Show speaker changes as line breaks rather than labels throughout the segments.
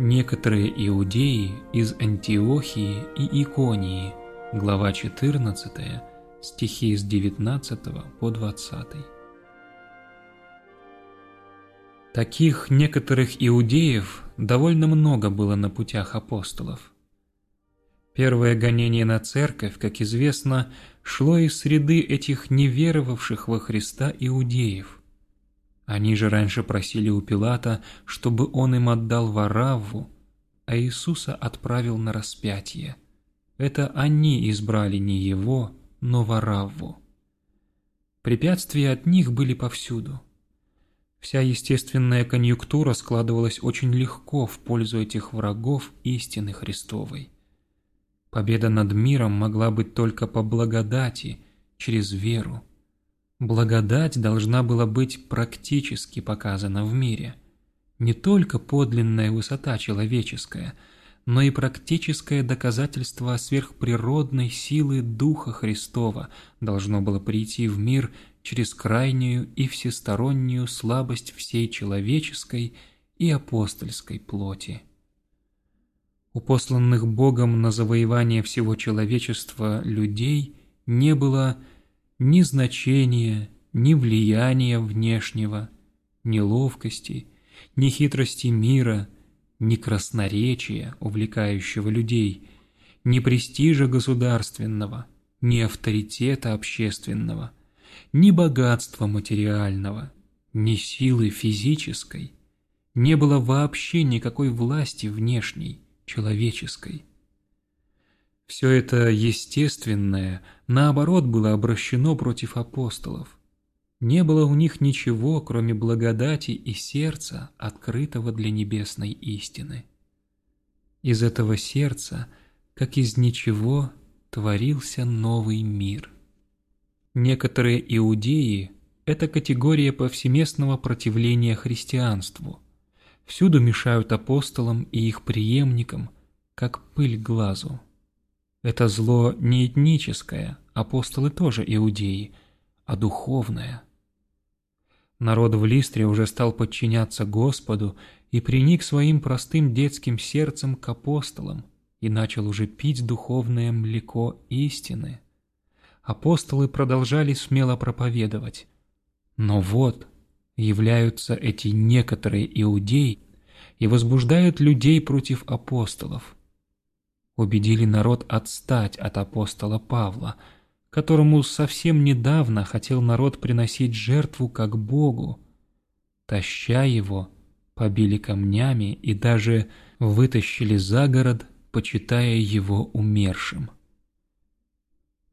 Некоторые иудеи из Антиохии и Иконии, глава 14, стихи с 19 по 20. Таких некоторых иудеев довольно много было на путях апостолов. Первое гонение на церковь, как известно, шло из среды этих неверовавших во Христа иудеев – они же раньше просили у Пилата, чтобы он им отдал Варавву, а Иисуса отправил на распятие. Это они избрали не его, но Варавву. Препятствия от них были повсюду. Вся естественная конъюнктура складывалась очень легко в пользу этих врагов истины Христовой. Победа над миром могла быть только по благодати, через веру. Благодать должна была быть практически показана в мире. Не только подлинная высота человеческая, но и практическое доказательство сверхприродной силы Духа Христова должно было прийти в мир через крайнюю и всестороннюю слабость всей человеческой и апостольской плоти. У посланных Богом на завоевание всего человечества людей не было ни значения, ни влияния внешнего, ни ловкости, ни хитрости мира, ни красноречия, увлекающего людей, ни престижа государственного, ни авторитета общественного, ни богатства материального, ни силы физической, не было вообще никакой власти внешней, человеческой. Все это естественное, наоборот, было обращено против апостолов. Не было у них ничего, кроме благодати и сердца, открытого для небесной истины. Из этого сердца, как из ничего, творился новый мир. Некоторые иудеи – это категория повсеместного противления христианству. Всюду мешают апостолам и их преемникам, как пыль глазу. Это зло не этническое, апостолы тоже иудеи, а духовное. Народ в Листре уже стал подчиняться Господу и приник своим простым детским сердцем к апостолам и начал уже пить духовное млеко истины. Апостолы продолжали смело проповедовать. Но вот являются эти некоторые иудеи и возбуждают людей против апостолов убедили народ отстать от апостола Павла, которому совсем недавно хотел народ приносить жертву как Богу. Таща его, побили камнями и даже вытащили за город, почитая его умершим.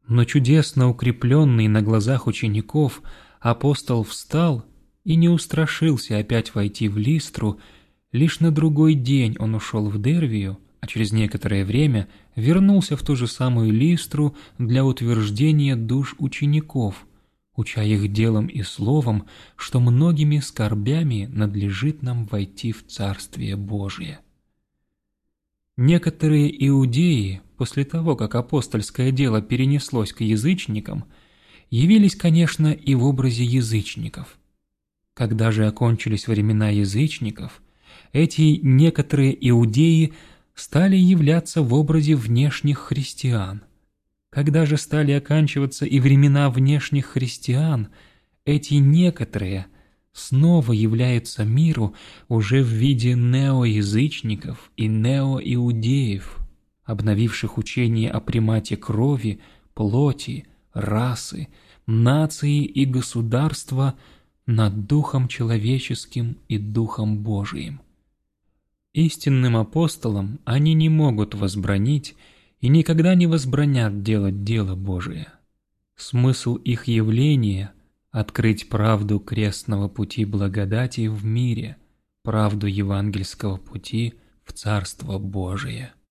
Но чудесно укрепленный на глазах учеников, апостол встал и не устрашился опять войти в Листру, лишь на другой день он ушел в Дервию, а через некоторое время вернулся в ту же самую Листру для утверждения душ учеников, уча их делом и словом, что многими скорбями надлежит нам войти в Царствие Божие. Некоторые иудеи, после того, как апостольское дело перенеслось к язычникам, явились, конечно, и в образе язычников. Когда же окончились времена язычников, эти некоторые иудеи – стали являться в образе внешних христиан. Когда же стали оканчиваться и времена внешних христиан, эти некоторые снова являются миру уже в виде неоязычников и неоиудеев, обновивших учение о примате крови, плоти, расы, нации и государства над духом человеческим и духом Божиим. Истинным апостолам они не могут возбранить и никогда не возбранят делать дело Божие. Смысл их явления – открыть правду крестного пути благодати в мире, правду евангельского пути в Царство Божие.